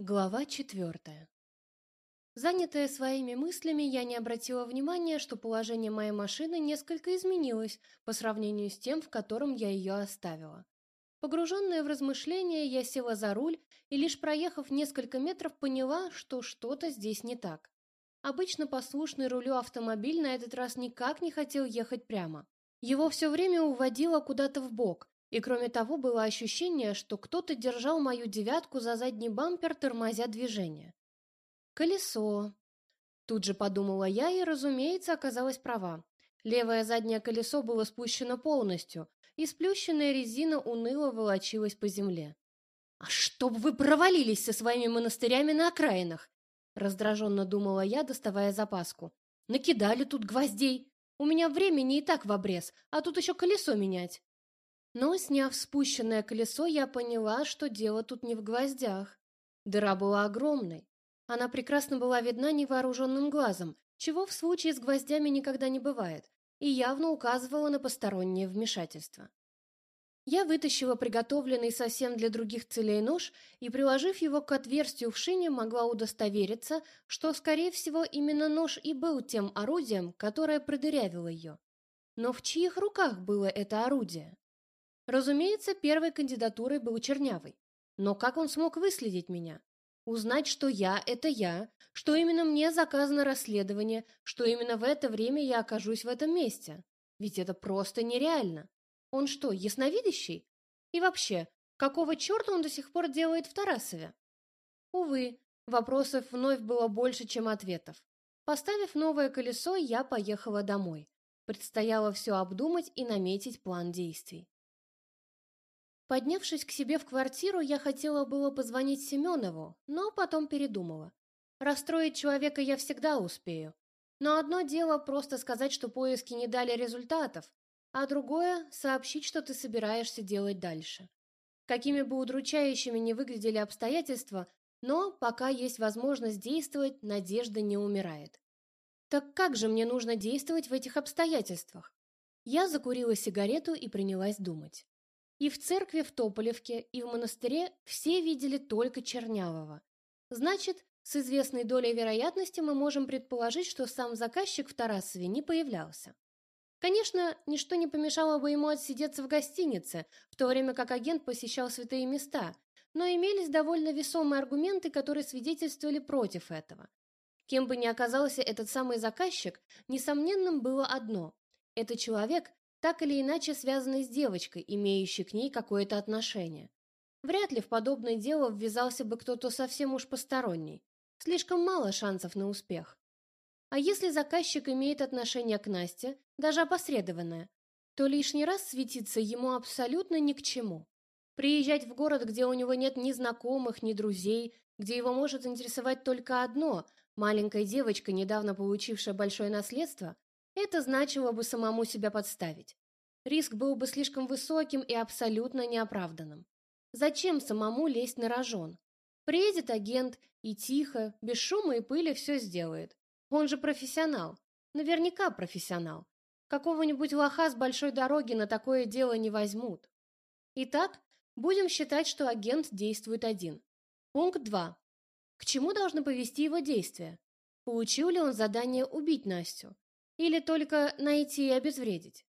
Глава четвертая. Занятая своими мыслями, я не обратила внимания, что положение моей машины несколько изменилось по сравнению с тем, в котором я ее оставила. Погруженная в размышления, я села за руль и, лишь проехав несколько метров, поняла, что что-то здесь не так. Обычно послушный рулю автомобиль на этот раз никак не хотел ехать прямо. Его все время уводило куда-то в бок, и кроме того, было ощущение, что кто-то держал мою девятку за задний бампер, тормозя движение. Колесо. Тут же подумала я и, разумеется, оказалась права. Левое заднее колесо было спущено полностью, и сплющенная резина уныло волочилась по земле. «А чтоб вы провалились со своими монастырями на окраинах!» Раздраженно думала я, доставая запаску. «Накидали тут гвоздей! У меня времени и так в обрез, а тут еще колесо менять!» Но, сняв спущенное колесо, я поняла, что дело тут не в гвоздях. Дыра была огромной. Она прекрасно была видна невооруженным глазом, чего в случае с гвоздями никогда не бывает, и явно указывала на постороннее вмешательство. Я вытащила приготовленный совсем для других целей нож и, приложив его к отверстию в шине, могла удостовериться, что, скорее всего, именно нож и был тем орудием, которое продырявило ее. Но в чьих руках было это орудие? Разумеется, первой кандидатурой был Чернявый. Но как он смог выследить меня? Узнать, что я – это я, что именно мне заказано расследование, что именно в это время я окажусь в этом месте. Ведь это просто нереально. Он что, ясновидящий? И вообще, какого черта он до сих пор делает в Тарасове? Увы, вопросов вновь было больше, чем ответов. Поставив новое колесо, я поехала домой. Предстояло все обдумать и наметить план действий. Поднявшись к себе в квартиру, я хотела было позвонить Семенову, но потом передумала. Расстроить человека я всегда успею. Но одно дело просто сказать, что поиски не дали результатов, а другое – сообщить, что ты собираешься делать дальше. Какими бы удручающими ни выглядели обстоятельства, но пока есть возможность действовать, надежда не умирает. Так как же мне нужно действовать в этих обстоятельствах? Я закурила сигарету и принялась думать. И в церкви в Тополевке, и в монастыре все видели только Чернявого. Значит, с известной долей вероятности мы можем предположить, что сам заказчик в Тарасове не появлялся. Конечно, ничто не помешало бы ему отсидеться в гостинице, в то время как агент посещал святые места, но имелись довольно весомые аргументы, которые свидетельствовали против этого. Кем бы ни оказался этот самый заказчик, несомненным было одно – это человек, так или иначе связанный с девочкой, имеющей к ней какое-то отношение. Вряд ли в подобное дело ввязался бы кто-то совсем уж посторонний. Слишком мало шансов на успех. А если заказчик имеет отношение к Насте, даже опосредованное, то лишний раз светиться ему абсолютно ни к чему. Приезжать в город, где у него нет ни знакомых, ни друзей, где его может интересовать только одно – маленькая девочка, недавно получившая большое наследство, это значило бы самому себя подставить. Риск был бы слишком высоким и абсолютно неоправданным. Зачем самому лезть на рожон? Приедет агент и тихо, без шума и пыли все сделает. Он же профессионал. Наверняка профессионал. Какого-нибудь лоха с большой дороги на такое дело не возьмут. Итак, будем считать, что агент действует один. Пункт 2. К чему должны повести его действия? Получил ли он задание убить Настю? Или только найти и обезвредить?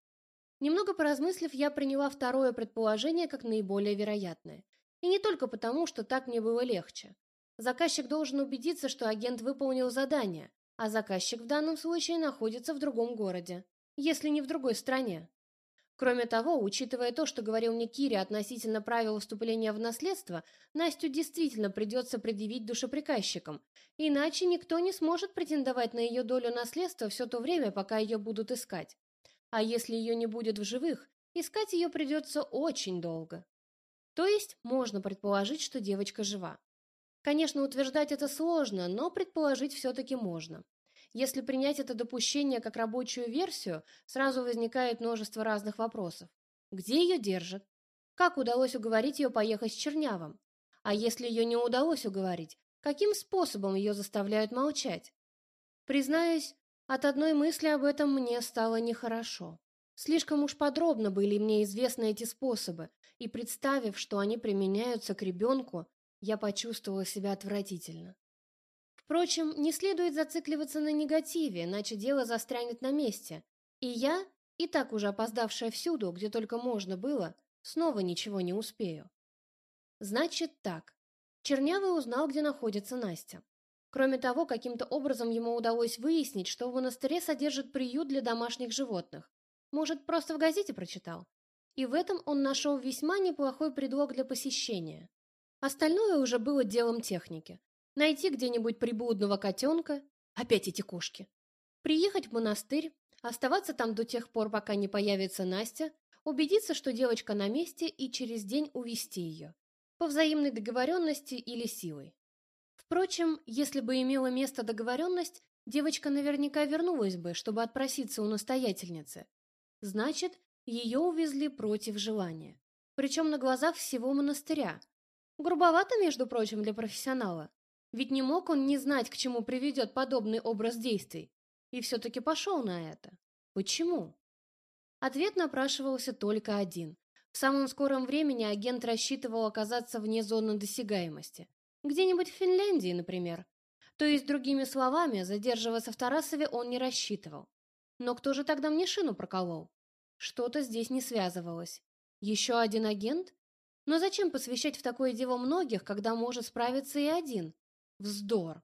Немного поразмыслив, я приняла второе предположение как наиболее вероятное. И не только потому, что так мне было легче. Заказчик должен убедиться, что агент выполнил задание, а заказчик в данном случае находится в другом городе, если не в другой стране. Кроме того, учитывая то, что говорил мне Кири относительно правил вступления в наследство, Настю действительно придется предъявить душеприказчикам, иначе никто не сможет претендовать на ее долю наследства все то время, пока ее будут искать. А если ее не будет в живых, искать ее придется очень долго. То есть можно предположить, что девочка жива. Конечно, утверждать это сложно, но предположить все-таки можно. Если принять это допущение как рабочую версию, сразу возникает множество разных вопросов. Где ее держат? Как удалось уговорить ее поехать с Чернявым? А если ее не удалось уговорить, каким способом ее заставляют молчать? Признаюсь, от одной мысли об этом мне стало нехорошо. Слишком уж подробно были мне известны эти способы, и представив, что они применяются к ребенку, Я почувствовала себя отвратительно. Впрочем, не следует зацикливаться на негативе, иначе дело застрянет на месте. И я, и так уже опоздавшая всюду, где только можно было, снова ничего не успею. Значит так. Чернявый узнал, где находится Настя. Кроме того, каким-то образом ему удалось выяснить, что в монастыре содержит приют для домашних животных. Может, просто в газете прочитал? И в этом он нашел весьма неплохой предлог для посещения. Остальное уже было делом техники. Найти где-нибудь приблудного котенка, опять эти кошки, приехать в монастырь, оставаться там до тех пор, пока не появится Настя, убедиться, что девочка на месте, и через день увести ее. По взаимной договоренности или силой. Впрочем, если бы имела место договоренность, девочка наверняка вернулась бы, чтобы отпроситься у настоятельницы. Значит, ее увезли против желания. Причем на глазах всего монастыря. Грубовато, между прочим, для профессионала. Ведь не мог он не знать, к чему приведет подобный образ действий. И все-таки пошел на это. Почему? Ответ напрашивался только один. В самом скором времени агент рассчитывал оказаться вне зоны досягаемости. Где-нибудь в Финляндии, например. То есть, другими словами, задерживаться в Тарасове он не рассчитывал. Но кто же тогда мне шину проколол? Что-то здесь не связывалось. Еще один агент? Но зачем посвящать в такое дело многих, когда может справиться и один? Вздор.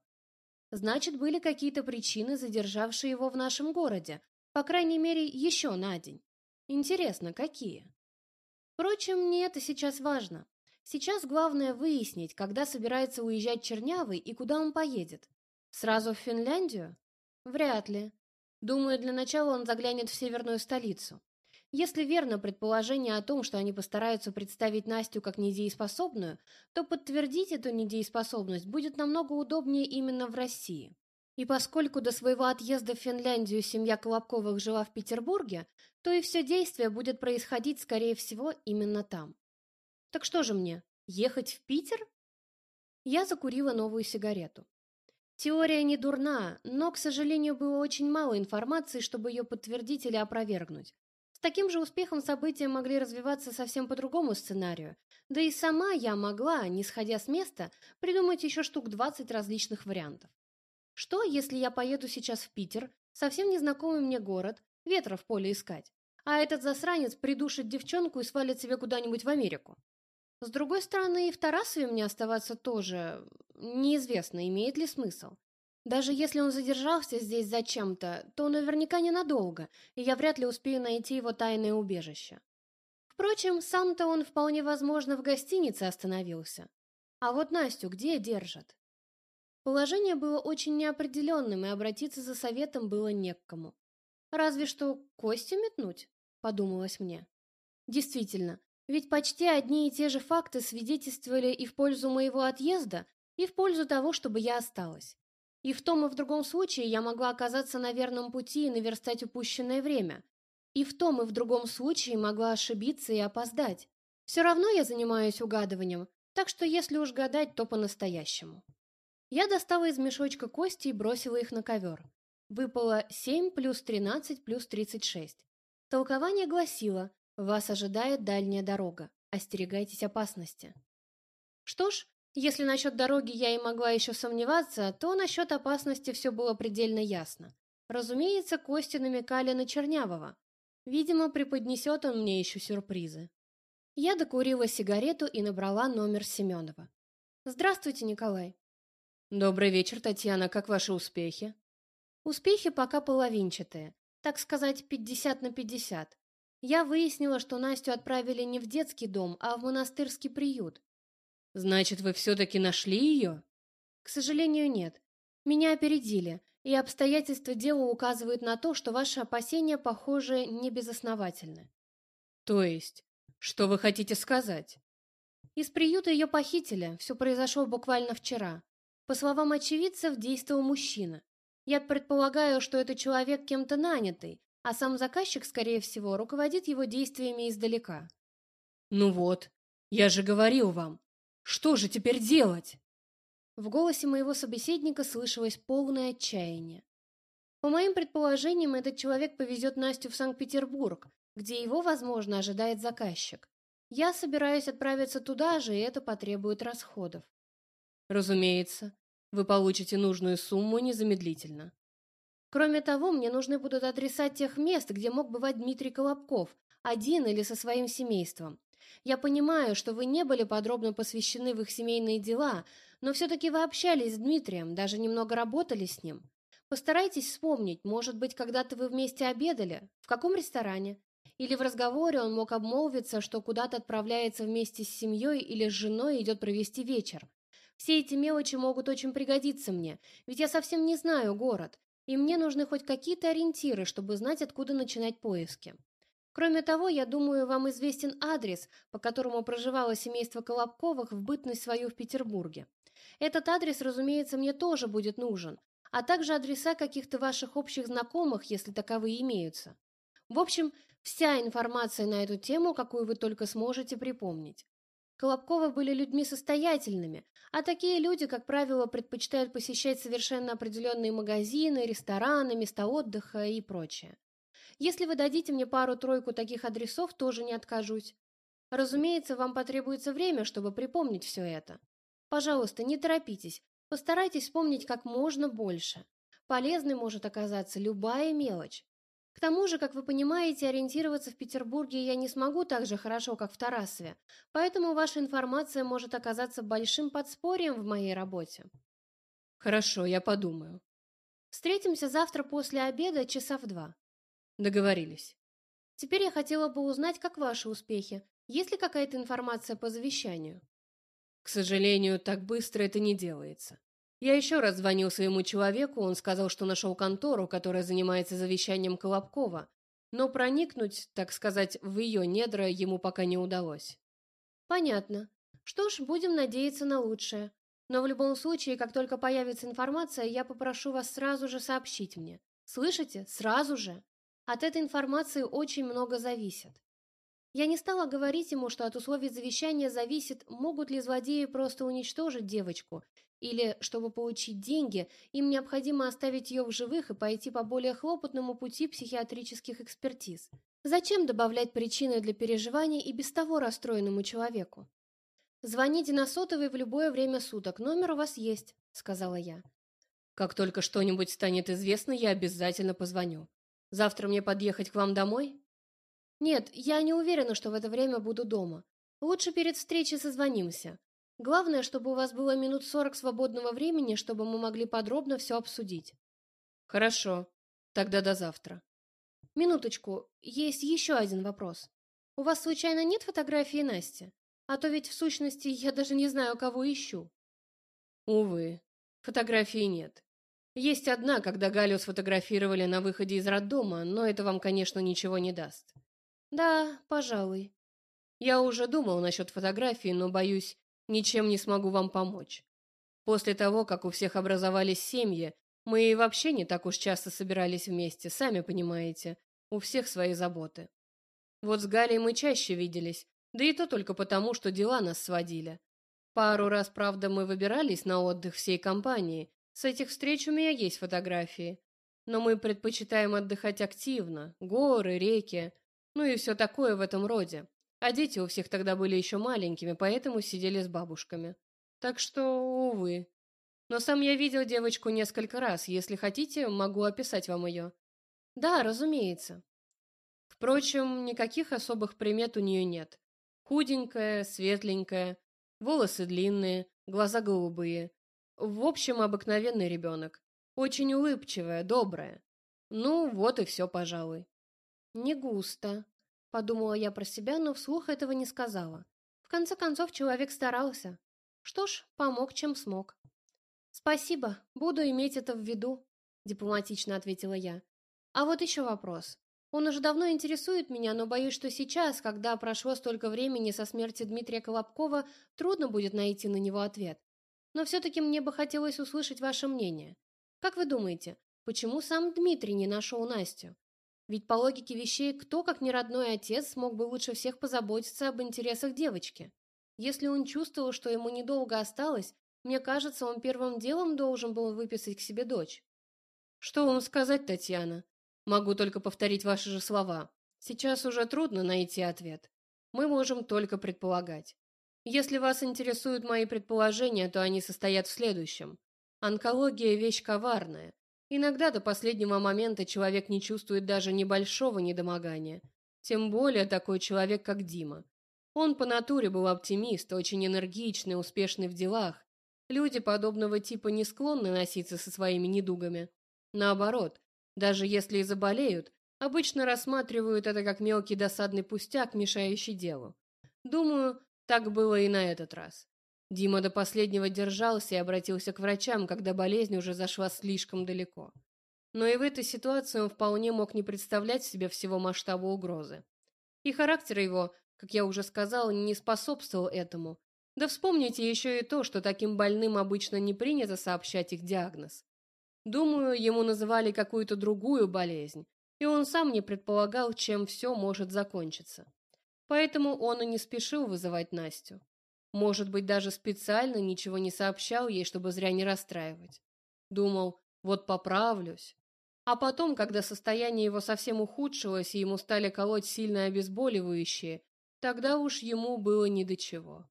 Значит, были какие-то причины, задержавшие его в нашем городе, по крайней мере, еще на день. Интересно, какие? Впрочем, не это сейчас важно. Сейчас главное выяснить, когда собирается уезжать Чернявый и куда он поедет. Сразу в Финляндию? Вряд ли. Думаю, для начала он заглянет в северную столицу. Если верно предположение о том, что они постараются представить Настю как недееспособную, то подтвердить эту недееспособность будет намного удобнее именно в России. И поскольку до своего отъезда в Финляндию семья Колобковых жила в Петербурге, то и все действие будет происходить, скорее всего, именно там. Так что же мне, ехать в Питер? Я закурила новую сигарету. Теория не дурна, но, к сожалению, было очень мало информации, чтобы ее подтвердить или опровергнуть. С таким же успехом события могли развиваться совсем по другому сценарию, да и сама я могла, не сходя с места, придумать еще штук 20 различных вариантов. Что, если я поеду сейчас в Питер, совсем незнакомый мне город, ветра в поле искать, а этот засранец придушит девчонку и свалит себе куда-нибудь в Америку? С другой стороны, и в Тарасове мне оставаться тоже неизвестно, имеет ли смысл. Даже если он задержался здесь зачем-то, то наверняка ненадолго, и я вряд ли успею найти его тайное убежище. Впрочем, сам-то он вполне возможно в гостинице остановился. А вот Настю где держат? Положение было очень неопределенным, и обратиться за советом было не к кому. Разве что кости метнуть, подумалось мне. Действительно, ведь почти одни и те же факты свидетельствовали и в пользу моего отъезда, и в пользу того, чтобы я осталась. И в том и в другом случае я могла оказаться на верном пути и наверстать упущенное время. И в том и в другом случае могла ошибиться и опоздать. Все равно я занимаюсь угадыванием, так что если уж гадать, то по-настоящему. Я достала из мешочка кости и бросила их на ковер. Выпало 7 плюс 13 плюс 36. Толкование гласило вас ожидает дальняя дорога. Остерегайтесь опасности. Что ж, если насчет дороги я и могла еще сомневаться, то насчет опасности все было предельно ясно. Разумеется, кости намекали на Чернявого. Видимо, преподнесет он мне еще сюрпризы. Я докурила сигарету и набрала номер Семенова. «Здравствуйте, Николай». «Добрый вечер, Татьяна. Как ваши успехи?» «Успехи пока половинчатые. Так сказать, 50 на 50. Я выяснила, что Настю отправили не в детский дом, а в монастырский приют. Значит, вы все-таки нашли ее? К сожалению, нет. Меня опередили, и обстоятельства дела указывают на то, что ваши опасения, похоже, не безосновательны. То есть, что вы хотите сказать? Из приюта ее похитили, все произошло буквально вчера. По словам очевидцев, действовал мужчина. Я предполагаю, что это человек кем-то нанятый, а сам заказчик, скорее всего, руководит его действиями издалека. «Ну вот, я же говорил вам. Что же теперь делать?» В голосе моего собеседника слышалось полное отчаяние. По моим предположениям, этот человек повезет Настю в Санкт-Петербург, где его, возможно, ожидает заказчик. Я собираюсь отправиться туда же, и это потребует расходов. Разумеется, вы получите нужную сумму незамедлительно. Кроме того, мне нужны будут адреса тех мест, где мог бывать Дмитрий Колобков, один или со своим семейством. Я понимаю, что вы не были подробно посвящены в их семейные дела, но все-таки вы общались с Дмитрием, даже немного работали с ним. Постарайтесь вспомнить, может быть, когда-то вы вместе обедали? В каком ресторане? Или в разговоре он мог обмолвиться, что куда-то отправляется вместе с семьей или с женой идет провести вечер. Все эти мелочи могут очень пригодиться мне, ведь я совсем не знаю город, и мне нужны хоть какие-то ориентиры, чтобы знать, откуда начинать поиски. Кроме того, я думаю, вам известен адрес, по которому проживало семейство Колобковых в бытность свою в Петербурге. Этот адрес, разумеется, мне тоже будет нужен, а также адреса каких-то ваших общих знакомых, если таковые имеются. В общем, вся информация на эту тему, какую вы только сможете припомнить. Колобковы были людьми состоятельными, а такие люди, как правило, предпочитают посещать совершенно определенные магазины, рестораны, места отдыха и прочее. Если вы дадите мне пару-тройку таких адресов, тоже не откажусь. Разумеется, вам потребуется время, чтобы припомнить все это. Пожалуйста, не торопитесь, постарайтесь вспомнить как можно больше. Полезной может оказаться любая мелочь. К тому же, как вы понимаете, ориентироваться в Петербурге я не смогу так же хорошо, как в Тарасове, поэтому ваша информация может оказаться большим подспорьем в моей работе. Хорошо, я подумаю. Встретимся завтра после обеда часа в два. Договорились. Теперь я хотела бы узнать, как ваши успехи. Есть ли какая-то информация по завещанию? К сожалению, так быстро это не делается. Я еще раз звонил своему человеку, он сказал, что нашел контору, которая занимается завещанием Колобкова, но проникнуть, так сказать, в ее недра ему пока не удалось. Понятно. Что ж, будем надеяться на лучшее. Но в любом случае, как только появится информация, я попрошу вас сразу же сообщить мне. Слышите? Сразу же. От этой информации очень много зависит. Я не стала говорить ему, что от условий завещания зависит, могут ли злодеи просто уничтожить девочку, или, чтобы получить деньги, им необходимо оставить ее в живых и пойти по более хлопотному пути психиатрических экспертиз. Зачем добавлять причины для переживаний и без того расстроенному человеку? «Звоните на сотовый в любое время суток, номер у вас есть», — сказала я. «Как только что-нибудь станет известно, я обязательно позвоню. Завтра мне подъехать к вам домой?» «Нет, я не уверена, что в это время буду дома. Лучше перед встречей созвонимся. Главное, чтобы у вас было минут сорок свободного времени, чтобы мы могли подробно все обсудить». «Хорошо. Тогда до завтра». «Минуточку. Есть еще один вопрос. У вас случайно нет фотографии Насти? А то ведь в сущности я даже не знаю, кого ищу». «Увы, фотографии нет. Есть одна, когда Галю сфотографировали на выходе из роддома, но это вам, конечно, ничего не даст. Да, пожалуй. Я уже думал насчет фотографии, но, боюсь, ничем не смогу вам помочь. После того, как у всех образовались семьи, мы и вообще не так уж часто собирались вместе, сами понимаете. У всех свои заботы. Вот с Галей мы чаще виделись, да и то только потому, что дела нас сводили. Пару раз, правда, мы выбирались на отдых всей компанией. С этих встреч у меня есть фотографии. Но мы предпочитаем отдыхать активно. Горы, реки, ну и все такое в этом роде. А дети у всех тогда были еще маленькими, поэтому сидели с бабушками. Так что, увы. Но сам я видел девочку несколько раз. Если хотите, могу описать вам ее. Да, разумеется. Впрочем, никаких особых примет у нее нет. Худенькая, светленькая, волосы длинные, глаза голубые. В общем, обыкновенный ребенок. Очень улыбчивая, добрая. Ну, вот и все, пожалуй. Не густо, подумала я про себя, но вслух этого не сказала. В конце концов, человек старался. Что ж, помог, чем смог. Спасибо, буду иметь это в виду, дипломатично ответила я. А вот еще вопрос. Он уже давно интересует меня, но боюсь, что сейчас, когда прошло столько времени со смерти Дмитрия Колобкова, трудно будет найти на него ответ. Но все-таки мне бы хотелось услышать ваше мнение. Как вы думаете, почему сам Дмитрий не нашел Настю? Ведь по логике вещей, кто, как не родной отец, смог бы лучше всех позаботиться об интересах девочки? Если он чувствовал, что ему недолго осталось, мне кажется, он первым делом должен был выписать к себе дочь. Что вам сказать, Татьяна? Могу только повторить ваши же слова. Сейчас уже трудно найти ответ. Мы можем только предполагать. Если вас интересуют мои предположения, то они состоят в следующем. Онкология – вещь коварная. Иногда до последнего момента человек не чувствует даже небольшого недомогания. Тем более такой человек, как Дима. Он по натуре был оптимист, очень энергичный, успешный в делах. Люди подобного типа не склонны носиться со своими недугами. Наоборот, даже если и заболеют, обычно рассматривают это как мелкий досадный пустяк, мешающий делу. Думаю, так было и на этот раз. Дима до последнего держался и обратился к врачам, когда болезнь уже зашла слишком далеко. Но и в этой ситуации он вполне мог не представлять себе всего масштаба угрозы. И характер его, как я уже сказал, не способствовал этому. Да вспомните еще и то, что таким больным обычно не принято сообщать их диагноз. Думаю, ему называли какую-то другую болезнь, и он сам не предполагал, чем все может закончиться. Поэтому он и не спешил вызывать Настю. Может быть, даже специально ничего не сообщал ей, чтобы зря не расстраивать. Думал, вот поправлюсь. А потом, когда состояние его совсем ухудшилось и ему стали колоть сильно обезболивающие, тогда уж ему было ни до чего.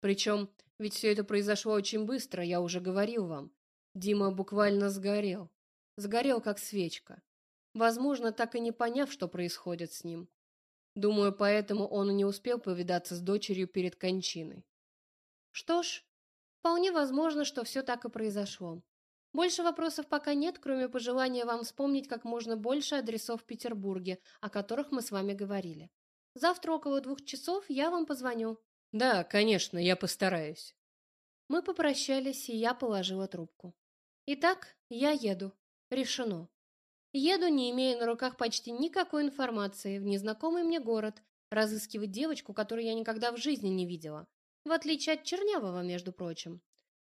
Причем, ведь все это произошло очень быстро, я уже говорил вам. Дима буквально сгорел. Сгорел, как свечка. Возможно, так и не поняв, что происходит с ним. Думаю, поэтому он и не успел повидаться с дочерью перед кончиной. Что ж, вполне возможно, что все так и произошло. Больше вопросов пока нет, кроме пожелания вам вспомнить как можно больше адресов в Петербурге, о которых мы с вами говорили. Завтра около двух часов я вам позвоню. Да, конечно, я постараюсь. Мы попрощались, и я положила трубку. Итак, я еду. Решено. Еду, не имея на руках почти никакой информации, в незнакомый мне город, разыскивать девочку, которую я никогда в жизни не видела. В отличие от Чернявого, между прочим.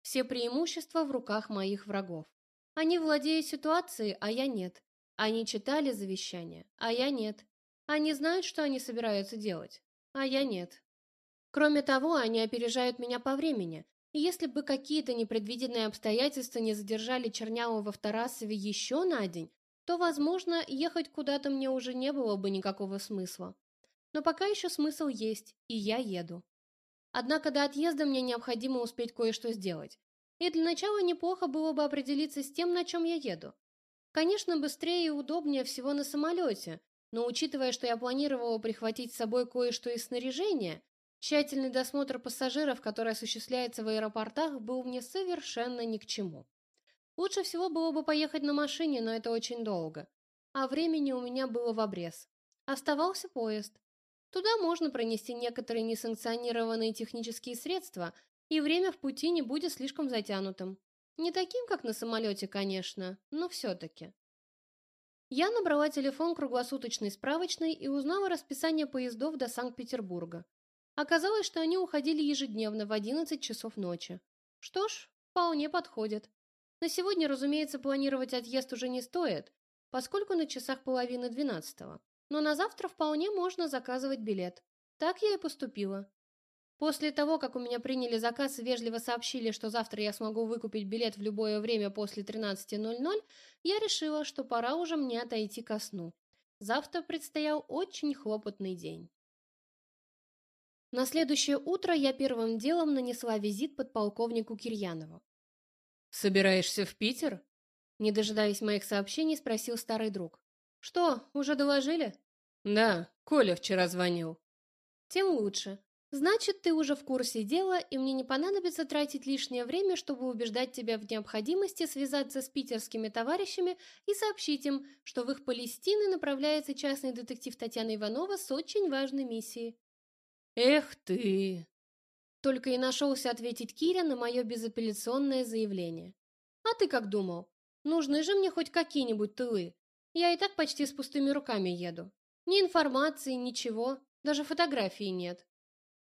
Все преимущества в руках моих врагов. Они владеют ситуацией, а я нет. Они читали завещание, а я нет. Они знают, что они собираются делать, а я нет. Кроме того, они опережают меня по времени, и если бы какие-то непредвиденные обстоятельства не задержали Чернявого в Тарасове еще на день, то, возможно, ехать куда-то мне уже не было бы никакого смысла. Но пока еще смысл есть, и я еду. Однако до отъезда мне необходимо успеть кое-что сделать. И для начала неплохо было бы определиться с тем, на чем я еду. Конечно, быстрее и удобнее всего на самолете, но учитывая, что я планировала прихватить с собой кое-что из снаряжения, тщательный досмотр пассажиров, который осуществляется в аэропортах, был мне совершенно ни к чему. Лучше всего было бы поехать на машине, но это очень долго. А времени у меня было в обрез. Оставался поезд. Туда можно пронести некоторые несанкционированные технические средства, и время в пути не будет слишком затянутым. Не таким, как на самолете, конечно, но все-таки. Я набрала телефон круглосуточной справочной и узнала расписание поездов до Санкт-Петербурга. Оказалось, что они уходили ежедневно в 11 часов ночи. Что ж, вполне подходит. На сегодня, разумеется, планировать отъезд уже не стоит, поскольку на часах половины двенадцатого. Но на завтра вполне можно заказывать билет. Так я и поступила. После того, как у меня приняли заказ и вежливо сообщили, что завтра я смогу выкупить билет в любое время после 13.00, я решила, что пора уже мне отойти ко сну. Завтра предстоял очень хлопотный день. На следующее утро я первым делом нанесла визит подполковнику Кирьянову. «Собираешься в Питер?» Не дожидаясь моих сообщений, спросил старый друг. «Что, уже доложили?» «Да, Коля вчера звонил». «Тем лучше. Значит, ты уже в курсе дела, и мне не понадобится тратить лишнее время, чтобы убеждать тебя в необходимости связаться с питерскими товарищами и сообщить им, что в их Палестины направляется частный детектив Татьяна Иванова с очень важной миссией». «Эх ты!» Только и нашелся ответить Киря на мое безапелляционное заявление. «А ты как думал? Нужны же мне хоть какие-нибудь тылы. Я и так почти с пустыми руками еду. Ни информации, ничего, даже фотографии нет».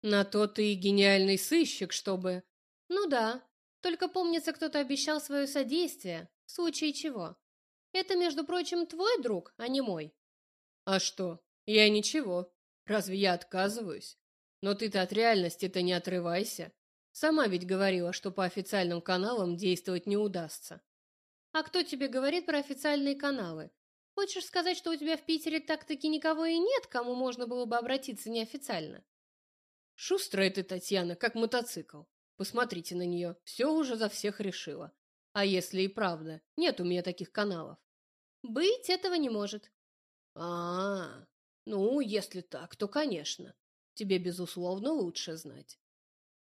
«На то ты и гениальный сыщик, чтобы...» «Ну да, только помнится, кто-то обещал свое содействие, в случае чего. Это, между прочим, твой друг, а не мой». «А что? Я ничего. Разве я отказываюсь?» Но ты-то от реальности-то не отрывайся. Сама ведь говорила, что по официальным каналам действовать не удастся. А кто тебе говорит про официальные каналы? Хочешь сказать, что у тебя в Питере так-таки никого и нет, кому можно было бы обратиться неофициально? Шустрая ты, Татьяна, как мотоцикл. Посмотрите на нее, все уже за всех решила. А если и правда, нет у меня таких каналов. Быть этого не может. А, -а, -а. ну, если так, то, конечно. Тебе, безусловно, лучше знать.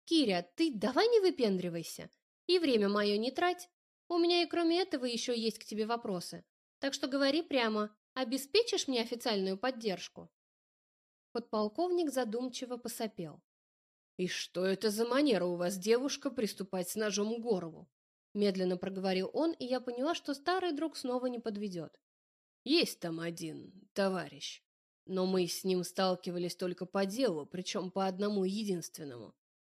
Киря, ты давай не выпендривайся. И время мое не трать. У меня и кроме этого еще есть к тебе вопросы. Так что говори прямо, обеспечишь мне официальную поддержку?» Подполковник задумчиво посопел. «И что это за манера у вас, девушка, приступать с ножом к горлу?» Медленно проговорил он, и я поняла, что старый друг снова не подведет. «Есть там один товарищ, но мы с ним сталкивались только по делу, причем по одному единственному.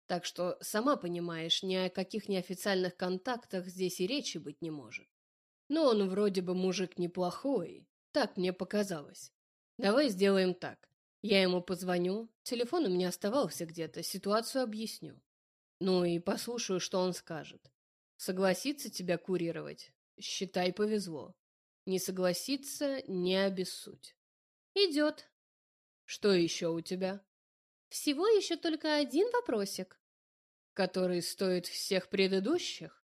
Так что, сама понимаешь, ни о каких неофициальных контактах здесь и речи быть не может. Но он вроде бы мужик неплохой, так мне показалось. Давай сделаем так. Я ему позвоню, телефон у меня оставался где-то, ситуацию объясню. Ну и послушаю, что он скажет. Согласится тебя курировать? Считай, повезло. Не согласится – не обессудь. Идет. Что еще у тебя? Всего еще только один вопросик. Который стоит всех предыдущих?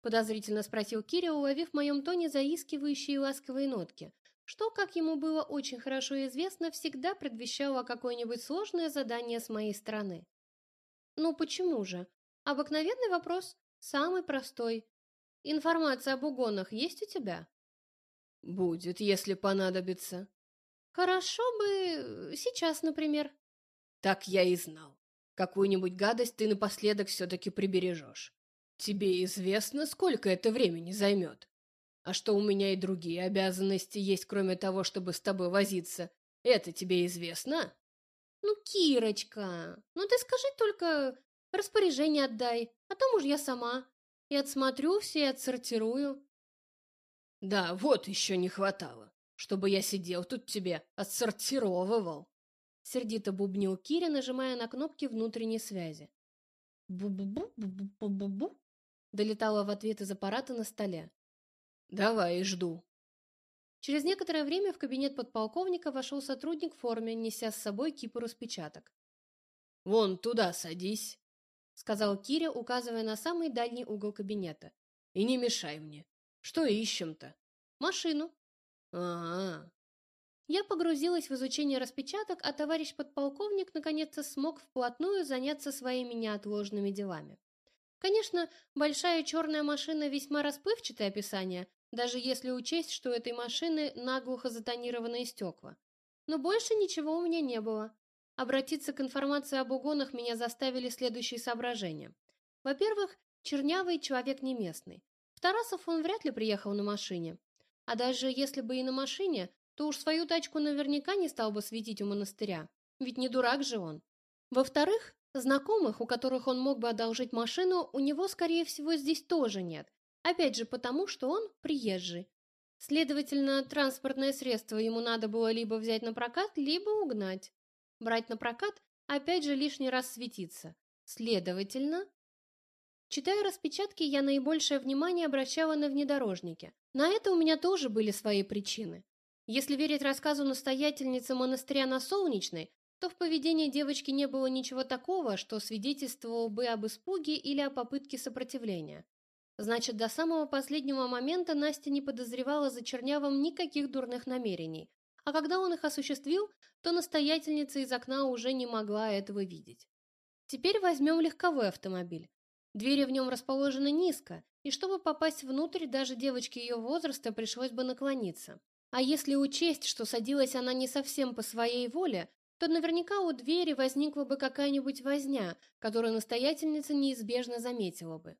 Подозрительно спросил Киря, уловив в моем тоне заискивающие ласковые нотки, что, как ему было очень хорошо известно, всегда предвещало какое-нибудь сложное задание с моей стороны. Ну почему же? Обыкновенный вопрос, самый простой. Информация об угонах есть у тебя? Будет, если понадобится. Хорошо бы сейчас, например. Так я и знал. Какую-нибудь гадость ты напоследок все-таки прибережешь. Тебе известно, сколько это времени займет? А что у меня и другие обязанности есть, кроме того, чтобы с тобой возиться, это тебе известно? Ну, Кирочка, ну ты скажи только, распоряжение отдай, а то уж я сама. И отсмотрю все, и отсортирую. Да, вот еще не хватало, чтобы я сидел тут тебе, отсортировывал. Сердито бубнил Киря, нажимая на кнопки внутренней связи. «Бу-бу-бу-бу-бу-бу-бу», долетало в ответ из аппарата на столе. «Давай, жду». Через некоторое время в кабинет подполковника вошел сотрудник в форме, неся с собой кипу распечаток. «Вон туда садись», — сказал Киря, указывая на самый дальний угол кабинета. «И не мешай мне. Что ищем-то?» «Машину». «А-а-а», я погрузилась в изучение распечаток, а товарищ подполковник наконец-то смог вплотную заняться своими неотложными делами. Конечно, большая черная машина весьма расплывчатое описание, даже если учесть, что у этой машины наглухо затонированные стекла. Но больше ничего у меня не было. Обратиться к информации об угонах меня заставили следующие соображения. Во-первых, чернявый человек не местный. В Тарасов он вряд ли приехал на машине. А даже если бы и на машине, то уж свою тачку наверняка не стал бы светить у монастыря, ведь не дурак же он. Во-вторых, знакомых, у которых он мог бы одолжить машину, у него, скорее всего, здесь тоже нет, опять же потому, что он приезжий. Следовательно, транспортное средство ему надо было либо взять на прокат, либо угнать. Брать на прокат – опять же лишний раз светиться. Следовательно... Читая распечатки, я наибольшее внимание обращала на внедорожники. На это у меня тоже были свои причины. Если верить рассказу настоятельницы монастыря на Солнечной, то в поведении девочки не было ничего такого, что свидетельствовало бы об испуге или о попытке сопротивления. Значит, до самого последнего момента Настя не подозревала за Чернявым никаких дурных намерений, а когда он их осуществил, то настоятельница из окна уже не могла этого видеть. Теперь возьмем легковой автомобиль. Двери в нем расположены низко, и чтобы попасть внутрь, даже девочке ее возраста пришлось бы наклониться. А если учесть, что садилась она не совсем по своей воле, то наверняка у двери возникла бы какая-нибудь возня, которую настоятельница неизбежно заметила бы.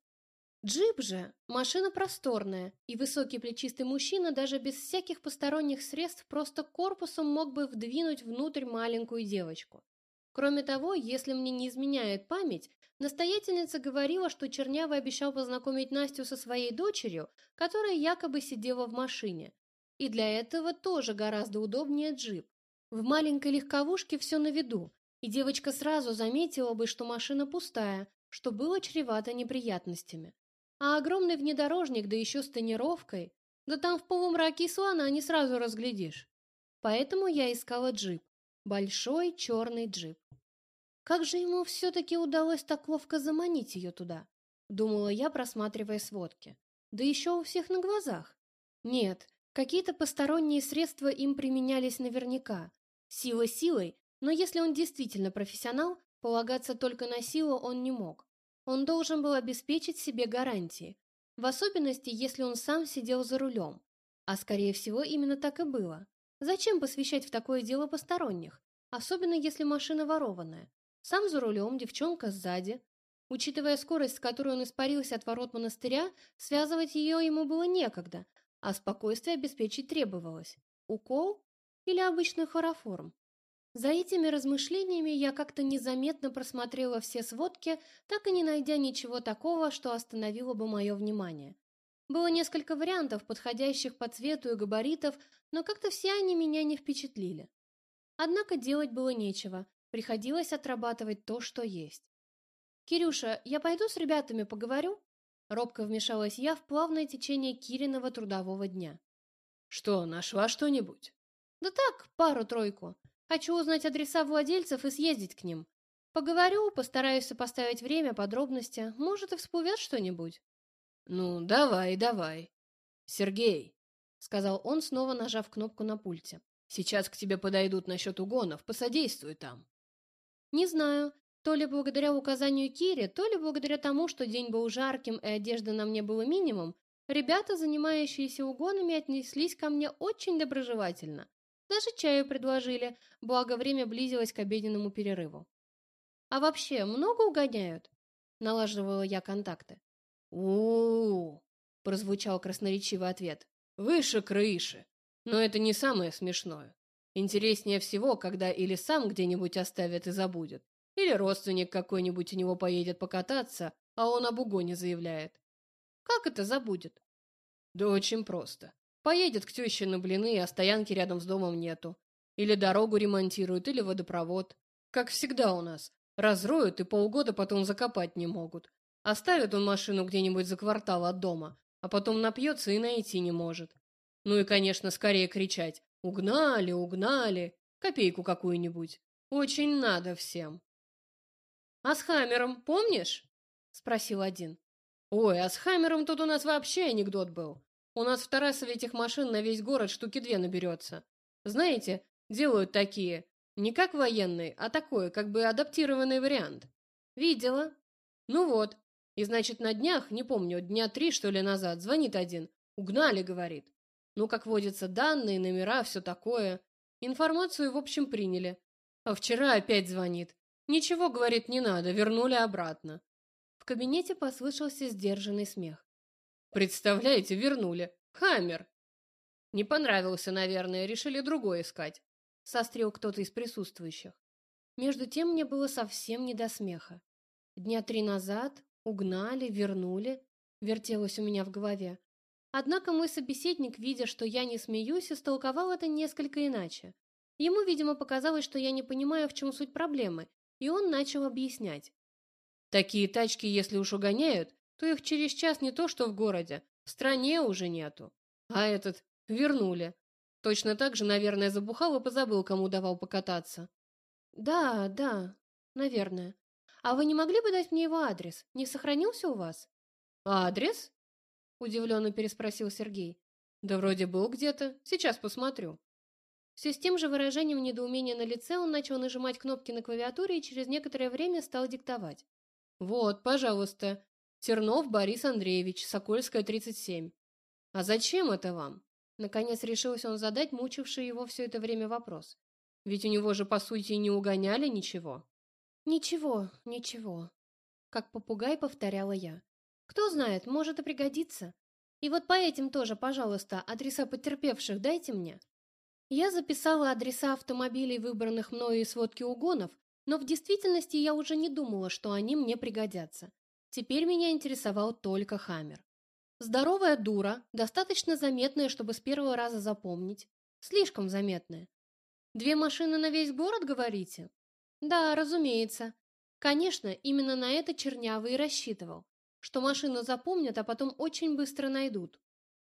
Джип же – машина просторная, и высокий плечистый мужчина даже без всяких посторонних средств просто корпусом мог бы вдвинуть внутрь маленькую девочку. Кроме того, если мне не изменяет память, настоятельница говорила, что Чернявый обещал познакомить Настю со своей дочерью, которая якобы сидела в машине, и для этого тоже гораздо удобнее джип. В маленькой легковушке все на виду, и девочка сразу заметила бы, что машина пустая, что было чревато неприятностями. А огромный внедорожник, да еще с тонировкой, да там в полумраке слона не сразу разглядишь. Поэтому я искала джип. Большой черный джип. Как же ему все-таки удалось так ловко заманить ее туда? Думала я, просматривая сводки. Да еще у всех на глазах. Нет, какие-то посторонние средства им применялись наверняка. Сила силой, но если он действительно профессионал, полагаться только на силу он не мог. Он должен был обеспечить себе гарантии, в особенности, если он сам сидел за рулем. А скорее всего, именно так и было. Зачем посвящать в такое дело посторонних, особенно если машина ворованная? Сам за рулем, девчонка сзади. Учитывая скорость, с которой он испарился от ворот монастыря, связывать ее ему было некогда, а спокойствие обеспечить требовалось. Укол или обычный хлороформ? За этими размышлениями я как-то незаметно просмотрела все сводки, так и не найдя ничего такого, что остановило бы мое внимание. Было несколько вариантов, подходящих по цвету и габаритов, но как-то все они меня не впечатлили. Однако делать было нечего, Приходилось отрабатывать то, что есть. «Кирюша, я пойду с ребятами поговорю?» Робко вмешалась я в плавное течение Кириного трудового дня. «Что, нашла что-нибудь?» «Да так, пару-тройку. Хочу узнать адреса владельцев и съездить к ним. Поговорю, постараюсь сопоставить время, подробности. Может, и всплывет что-нибудь». «Ну, давай, давай. Сергей», — сказал он, снова нажав кнопку на пульте. «Сейчас к тебе подойдут насчет угонов, посодействуй там». Не знаю, то ли благодаря указанию Кири, то ли благодаря тому, что день был жарким и одежды на мне было минимум, ребята, занимающиеся угонами, отнеслись ко мне очень доброжелательно. Даже чаю предложили, благо время близилось к обеденному перерыву. «А вообще, много угоняют?» – налаживала я контакты. у, прозвучал красноречивый ответ. «Выше крыши. Но это не самое смешное. Интереснее всего, когда или сам где-нибудь оставит и забудет, или родственник какой-нибудь у него поедет покататься, а он об угоне заявляет. Как это забудет? Да очень просто. Поедет к теще на блины, а стоянки рядом с домом нету. Или дорогу ремонтируют, или водопровод. Как всегда у нас. Разроют и полгода потом закопать не могут. Оставит он машину где-нибудь за квартал от дома, а потом напьется и найти не может. Ну и, конечно, скорее кричать Угнали, угнали, копейку какую-нибудь. Очень надо всем. А с Хаммером помнишь? Спросил один. Ой, а с Хаммером тут у нас вообще анекдот был. У нас в Тарасове этих машин на весь город штуки две наберется. Знаете, делают такие. Не как военные, а такой, как бы адаптированный вариант. Видела. Ну вот. И значит, на днях, не помню, дня три, что ли, назад, звонит один. Угнали, говорит. Ну, как водятся данные, номера, все такое. Информацию, в общем, приняли. А вчера опять звонит. Ничего, говорит, не надо, вернули обратно. В кабинете послышался сдержанный смех. Представляете, вернули. Хаммер. Не понравился, наверное, решили другой искать. Сострил кто-то из присутствующих. Между тем мне было совсем не до смеха. Дня три назад угнали, вернули, вертелось у меня в голове. Однако мой собеседник, видя, что я не смеюсь, истолковал это несколько иначе. Ему, видимо, показалось, что я не понимаю, в чем суть проблемы, и он начал объяснять. Такие тачки, если уж угоняют, то их через час не то, что в городе, в стране уже нету. А этот вернули. Точно так же, наверное, забухал и позабыл, кому давал покататься. Да, да, наверное. А вы не могли бы дать мне его адрес? Не сохранился у вас? Адрес? Удивленно переспросил Сергей. Да вроде был где-то. Сейчас посмотрю. Все с тем же выражением недоумения на лице он начал нажимать кнопки на клавиатуре и через некоторое время стал диктовать. Вот, пожалуйста. Тернов Борис Андреевич, Сокольская, 37. А зачем это вам? Наконец решился он задать мучивший его все это время вопрос. Ведь у него же, по сути, не угоняли ничего. Ничего, ничего. Как попугай повторяла я. Кто знает, может и пригодится. И вот по этим тоже, пожалуйста, адреса потерпевших дайте мне. Я записала адреса автомобилей, выбранных мною из сводки угонов, но в действительности я уже не думала, что они мне пригодятся. Теперь меня интересовал только Хаммер. Здоровая дура, достаточно заметная, чтобы с первого раза запомнить. Слишком заметная. Две машины на весь город, говорите? Да, разумеется. Конечно, именно на это Чернявый и рассчитывал что машину запомнят, а потом очень быстро найдут.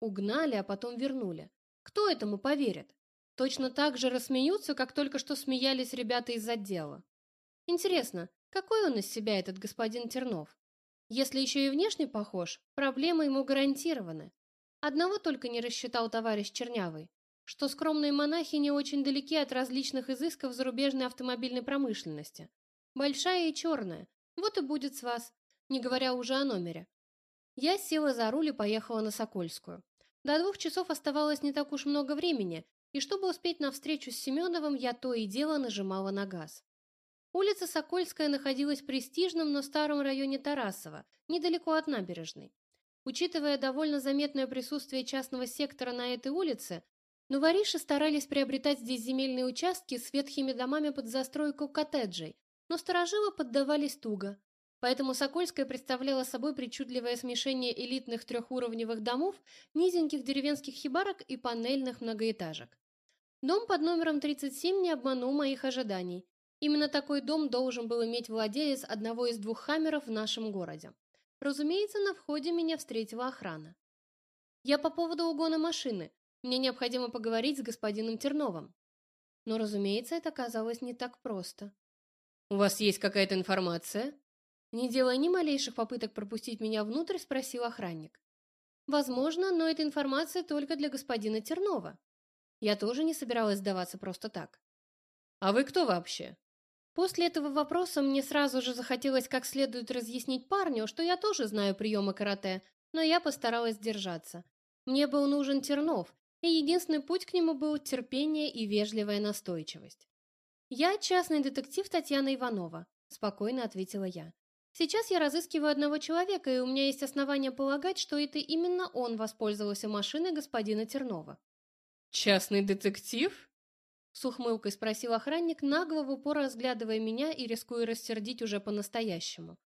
Угнали, а потом вернули. Кто этому поверит? Точно так же рассмеются, как только что смеялись ребята из отдела. Интересно, какой он из себя этот господин Тернов? Если еще и внешне похож, проблемы ему гарантированы. Одного только не рассчитал товарищ Чернявый, что скромные монахи не очень далеки от различных изысков зарубежной автомобильной промышленности. Большая и черная, вот и будет с вас, не говоря уже о номере. Я села за руль и поехала на Сокольскую. До двух часов оставалось не так уж много времени, и чтобы успеть на встречу с Семеновым, я то и дело нажимала на газ. Улица Сокольская находилась в престижном, но старом районе Тарасова, недалеко от набережной. Учитывая довольно заметное присутствие частного сектора на этой улице, новориши старались приобретать здесь земельные участки с ветхими домами под застройку коттеджей, но сторожилы поддавались туго. Поэтому Сокольская представляла собой причудливое смешение элитных трехуровневых домов, низеньких деревенских хибарок и панельных многоэтажек. Дом под номером 37 не обманул моих ожиданий. Именно такой дом должен был иметь владелец одного из двух хаммеров в нашем городе. Разумеется, на входе меня встретила охрана. Я по поводу угона машины. Мне необходимо поговорить с господином Терновым. Но, разумеется, это казалось не так просто. «У вас есть какая-то информация?» Не делая ни малейших попыток пропустить меня внутрь, спросил охранник. «Возможно, но эта информация только для господина Тернова». Я тоже не собиралась сдаваться просто так. «А вы кто вообще?» После этого вопроса мне сразу же захотелось как следует разъяснить парню, что я тоже знаю приемы карате, но я постаралась держаться. Мне был нужен Тернов, и единственный путь к нему был терпение и вежливая настойчивость. «Я частный детектив Татьяна Иванова», – спокойно ответила я. «Сейчас я разыскиваю одного человека, и у меня есть основания полагать, что это именно он воспользовался машиной господина Тернова». «Частный детектив?» С ухмылкой спросил охранник, нагло в упор разглядывая меня и рискуя рассердить уже по-настоящему.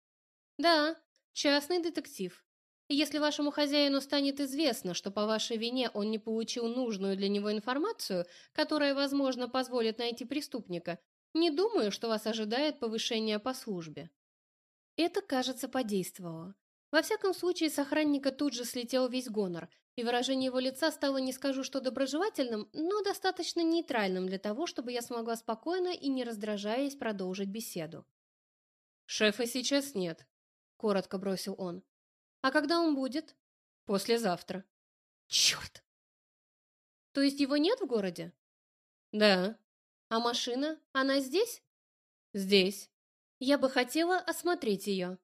«Да, частный детектив. если вашему хозяину станет известно, что по вашей вине он не получил нужную для него информацию, которая, возможно, позволит найти преступника, не думаю, что вас ожидает повышение по службе». Это, кажется, подействовало. Во всяком случае, с охранника тут же слетел весь гонор, и выражение его лица стало не скажу что доброжелательным, но достаточно нейтральным для того, чтобы я смогла спокойно и не раздражаясь продолжить беседу. «Шефа сейчас нет», — коротко бросил он. «А когда он будет?» «Послезавтра». «Черт!» «То есть его нет в городе?» «Да». «А машина? Она здесь?» «Здесь». «Я бы хотела осмотреть ее».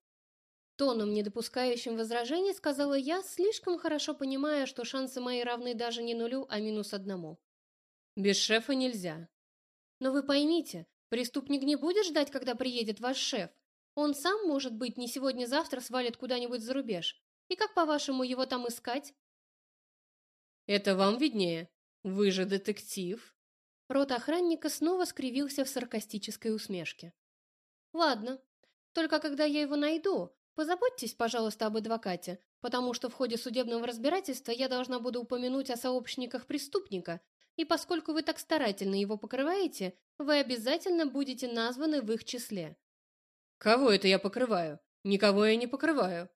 Тоном, не допускающим возражений, сказала я, слишком хорошо понимая, что шансы мои равны даже не нулю, а минус одному. Без шефа нельзя. Но вы поймите, преступник не будет ждать, когда приедет ваш шеф. Он сам, может быть, не сегодня-завтра свалит куда-нибудь за рубеж. И как, по-вашему, его там искать? Это вам виднее. Вы же детектив. Рот охранника снова скривился в саркастической усмешке. Ладно, только когда я его найду, Позаботьтесь, пожалуйста, об адвокате, потому что в ходе судебного разбирательства я должна буду упомянуть о сообщниках преступника, и поскольку вы так старательно его покрываете, вы обязательно будете названы в их числе. Кого это я покрываю? Никого я не покрываю.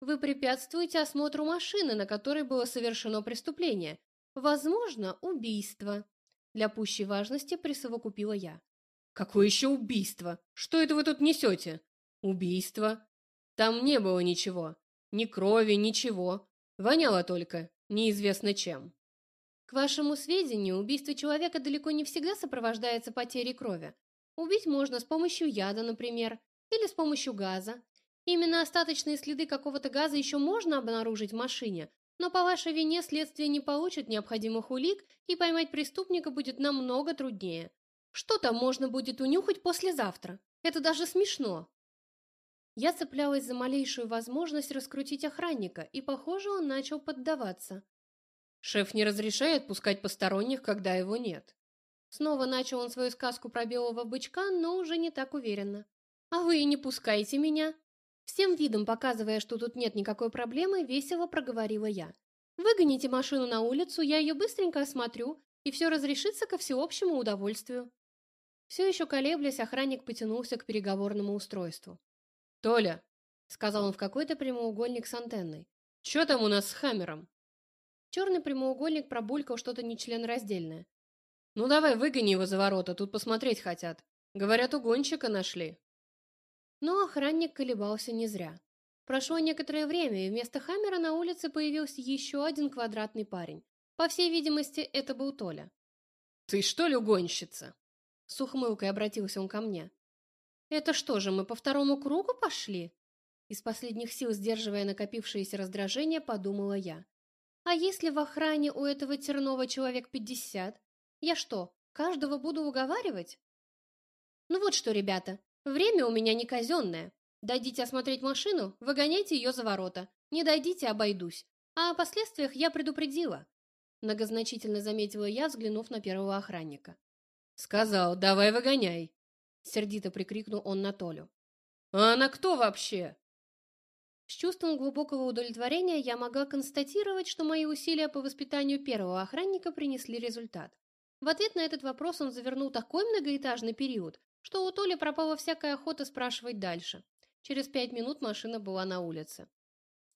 Вы препятствуете осмотру машины, на которой было совершено преступление. Возможно, убийство. Для пущей важности присовокупила я. Какое еще убийство? Что это вы тут несете? Убийство? Там не было ничего. Ни крови, ничего. Воняло только, неизвестно чем. К вашему сведению, убийство человека далеко не всегда сопровождается потерей крови. Убить можно с помощью яда, например, или с помощью газа. Именно остаточные следы какого-то газа еще можно обнаружить в машине, но по вашей вине следствие не получит необходимых улик, и поймать преступника будет намного труднее. Что там можно будет унюхать послезавтра? Это даже смешно. Я цеплялась за малейшую возможность раскрутить охранника, и, похоже, он начал поддаваться. Шеф не разрешает пускать посторонних, когда его нет. Снова начал он свою сказку про белого бычка, но уже не так уверенно. «А вы не пускайте меня!» Всем видом показывая, что тут нет никакой проблемы, весело проговорила я. «Выгоните машину на улицу, я ее быстренько осмотрю, и все разрешится ко всеобщему удовольствию». Все еще колеблясь, охранник потянулся к переговорному устройству. «Толя», — сказал он в какой-то прямоугольник с антенной. «Че там у нас с Хаммером?» Черный прямоугольник пробулькал что-то нечленораздельное. «Ну давай, выгони его за ворота, тут посмотреть хотят. Говорят, угонщика нашли». Но охранник колебался не зря. Прошло некоторое время, и вместо Хаммера на улице появился еще один квадратный парень. По всей видимости, это был Толя. «Ты что ли угонщица?» С ухмылкой обратился он ко мне. «Это что же, мы по второму кругу пошли?» Из последних сил, сдерживая накопившееся раздражение, подумала я. «А если в охране у этого Тернова человек пятьдесят? Я что, каждого буду уговаривать?» «Ну вот что, ребята, время у меня не казенное. Дойдите осмотреть машину, выгоняйте ее за ворота. Не дойдите, обойдусь. А о последствиях я предупредила. Многозначительно заметила я, взглянув на первого охранника. «Сказал, давай выгоняй!» Сердито прикрикнул он на Толю. «А она кто вообще?» С чувством глубокого удовлетворения я могла констатировать, что мои усилия по воспитанию первого охранника принесли результат. В ответ на этот вопрос он завернул такой многоэтажный период, что у Толи пропала всякая охота спрашивать дальше. Через пять минут машина была на улице.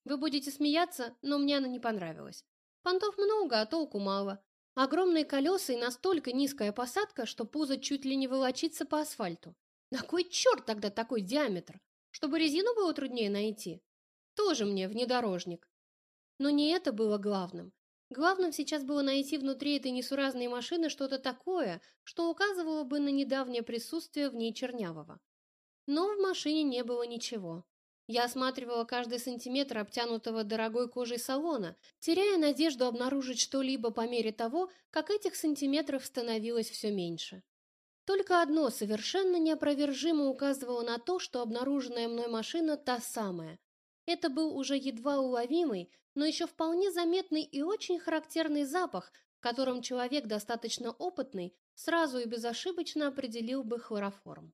Вы будете смеяться, но мне она не понравилась. Понтов много, а толку мало. Огромные колеса и настолько низкая посадка, что пузо чуть ли не волочится по асфальту. На кой черт тогда такой диаметр? Чтобы резину было труднее найти? Тоже мне внедорожник. Но не это было главным. Главным сейчас было найти внутри этой несуразной машины что-то такое, что указывало бы на недавнее присутствие в ней Чернявого. Но в машине не было ничего. Я осматривала каждый сантиметр обтянутого дорогой кожей салона, теряя надежду обнаружить что-либо по мере того, как этих сантиметров становилось все меньше. Только одно совершенно неопровержимо указывало на то, что обнаруженная мной машина та самая. Это был уже едва уловимый, но еще вполне заметный и очень характерный запах, в котором человек достаточно опытный сразу и безошибочно определил бы хлороформ.